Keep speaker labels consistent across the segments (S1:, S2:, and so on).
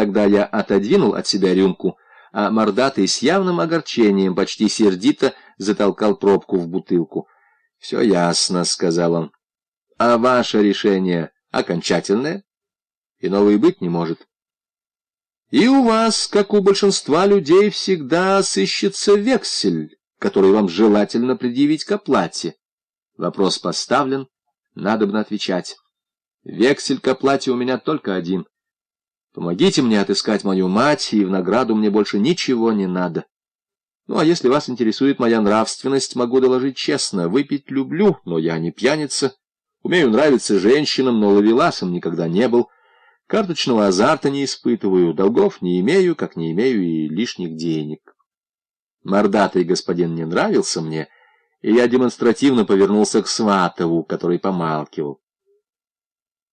S1: Тогда я отодвинул от себя рюмку, а мордатый с явным огорчением, почти сердито, затолкал пробку в бутылку. — Все ясно, — сказал он. — А ваше решение окончательное? И быть не может. И у вас, как у большинства людей, всегда сыщется вексель, который вам желательно предъявить к оплате. Вопрос поставлен, надо бы отвечать. Вексель к оплате у меня только один. Помогите мне отыскать мою мать, и в награду мне больше ничего не надо. Ну, а если вас интересует моя нравственность, могу доложить честно. Выпить люблю, но я не пьяница. Умею нравиться женщинам, но ловеласом никогда не был. Карточного азарта не испытываю, долгов не имею, как не имею и лишних денег. Мордатый господин не нравился мне, и я демонстративно повернулся к Сватову, который помалкивал.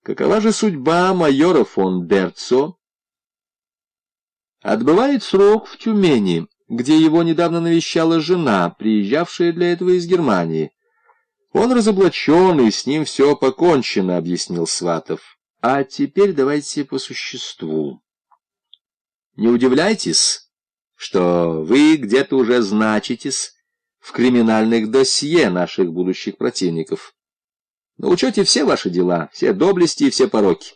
S1: Какова же судьба майора фон Дерцо? Отбывает срок в Тюмени, где его недавно навещала жена, приезжавшая для этого из Германии. Он разоблачен, и с ним все покончено, — объяснил Сватов. А теперь давайте по существу. Не удивляйтесь, что вы где-то уже значитесь в криминальных досье наших будущих противников. На учете все ваши дела, все доблести и все пороки,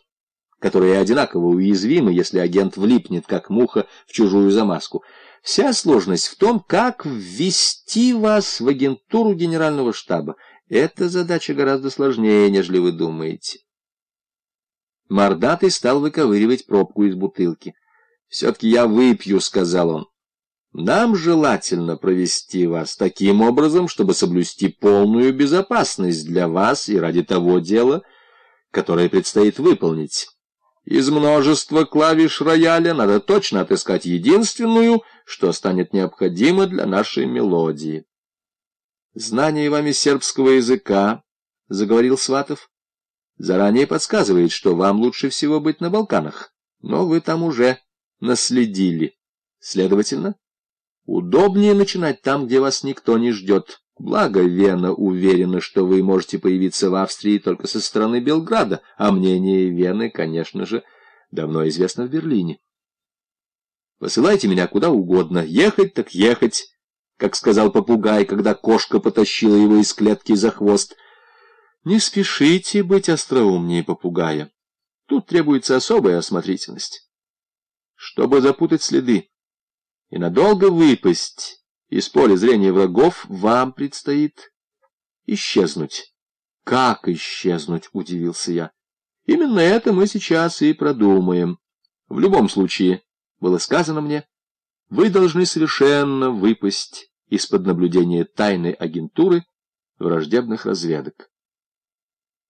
S1: которые одинаково уязвимы, если агент влипнет, как муха, в чужую замазку. Вся сложность в том, как ввести вас в агентуру генерального штаба. Эта задача гораздо сложнее, нежели вы думаете. Мордатый стал выковыривать пробку из бутылки. «Все-таки я выпью», — сказал он. Нам желательно провести вас таким образом, чтобы соблюсти полную безопасность для вас и ради того дела, которое предстоит выполнить. Из множества клавиш рояля надо точно отыскать единственную, что станет необходимо для нашей мелодии. Знание вами сербского языка, — заговорил Сватов, — заранее подсказывает, что вам лучше всего быть на Балканах, но вы там уже наследили. Следовательно, Удобнее начинать там, где вас никто не ждет. Благо, Вена уверена, что вы можете появиться в Австрии только со стороны Белграда, а мнение Вены, конечно же, давно известно в Берлине. Посылайте меня куда угодно, ехать так ехать, как сказал попугай, когда кошка потащила его из клетки за хвост. Не спешите быть остроумнее попугая. Тут требуется особая осмотрительность. Чтобы запутать следы, и надолго выпасть из поля зрения врагов, вам предстоит исчезнуть. — Как исчезнуть? — удивился я. — Именно это мы сейчас и продумаем. В любом случае, было сказано мне, вы должны совершенно выпасть из-под наблюдения тайной агентуры враждебных разведок.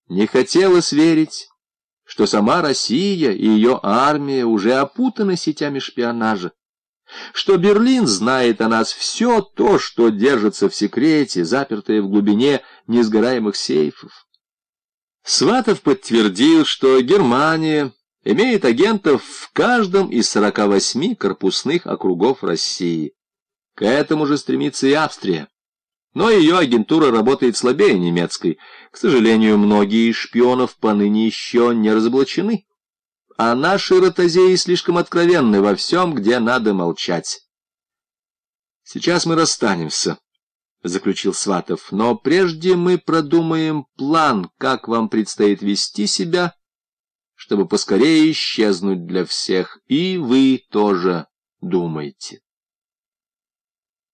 S1: Не хотелось верить, что сама Россия и ее армия уже опутаны сетями шпионажа что Берлин знает о нас все то, что держится в секрете, запертое в глубине несгораемых сейфов. Сватов подтвердил, что Германия имеет агентов в каждом из 48 корпусных округов России. К этому же стремится и Австрия. Но ее агентура работает слабее немецкой. К сожалению, многие шпионов поныне еще не разоблачены а наши ротозеи слишком откровенны во всем, где надо молчать. «Сейчас мы расстанемся», — заключил Сватов, «но прежде мы продумаем план, как вам предстоит вести себя, чтобы поскорее исчезнуть для всех, и вы тоже думайте».